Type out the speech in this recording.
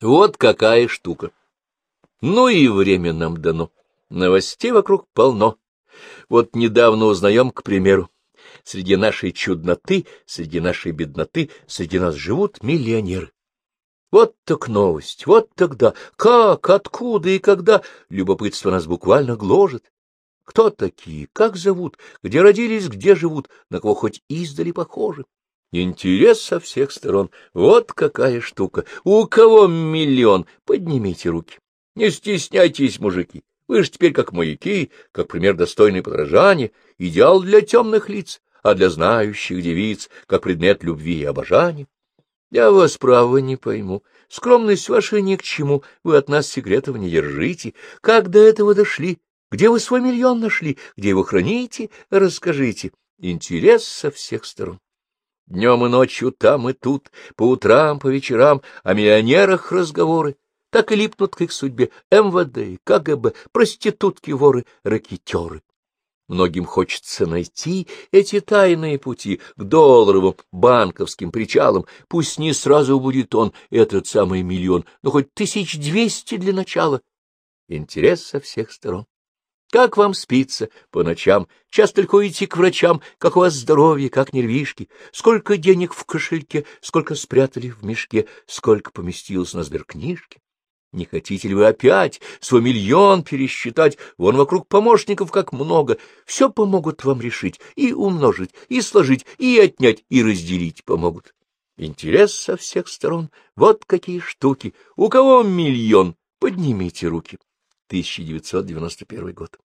Вот какая штука. Ну и время нам дано. Новостей вокруг полно. Вот недавно узнаем, к примеру, среди нашей чудноты, среди нашей бедноты, среди нас живут миллионеры. Вот так новость, вот тогда, как, откуда и когда любопытство нас буквально гложет. Кто такие, как зовут, где родились, где живут, на кого хоть издали похожи. Интерес со всех сторон. Вот какая штука. У кого миллион? Поднимите руки. Не стесняйтесь, мужики. Вы же теперь как маяки, как пример достойной подражания, идеал для темных лиц, а для знающих девиц, как предмет любви и обожания. Я вас, право, не пойму. Скромность ваша ни к чему, вы от нас секретов не держите. Как до этого дошли? Где вы свой миллион нашли? Где его храните? Расскажите. Интерес со всех сторон. Днем и ночью там и тут, по утрам, по вечерам, о миллионерах разговоры. Так и липнут к их судьбе МВД, КГБ, проститутки, воры, ракетеры. Многим хочется найти эти тайные пути к долларовым банковским причалам. Пусть не сразу будет он, этот самый миллион, но хоть тысяч двести для начала. Интерес со всех сторон. Как вам спится по ночам? Часто ходите к врачам? Как у вас здоровье, как нервишки? Сколько денег в кошельке? Сколько спрятали в мешке? Сколько поместилось на сберкнижке? Не хотите ли вы опять свой миллион пересчитать? Вон вокруг помощников как много. Все помогут вам решить, и умножить, и сложить, и отнять, и разделить помогут. Интерес со всех сторон. Вот какие штуки. У кого миллион? Поднимите руки. 1991 год.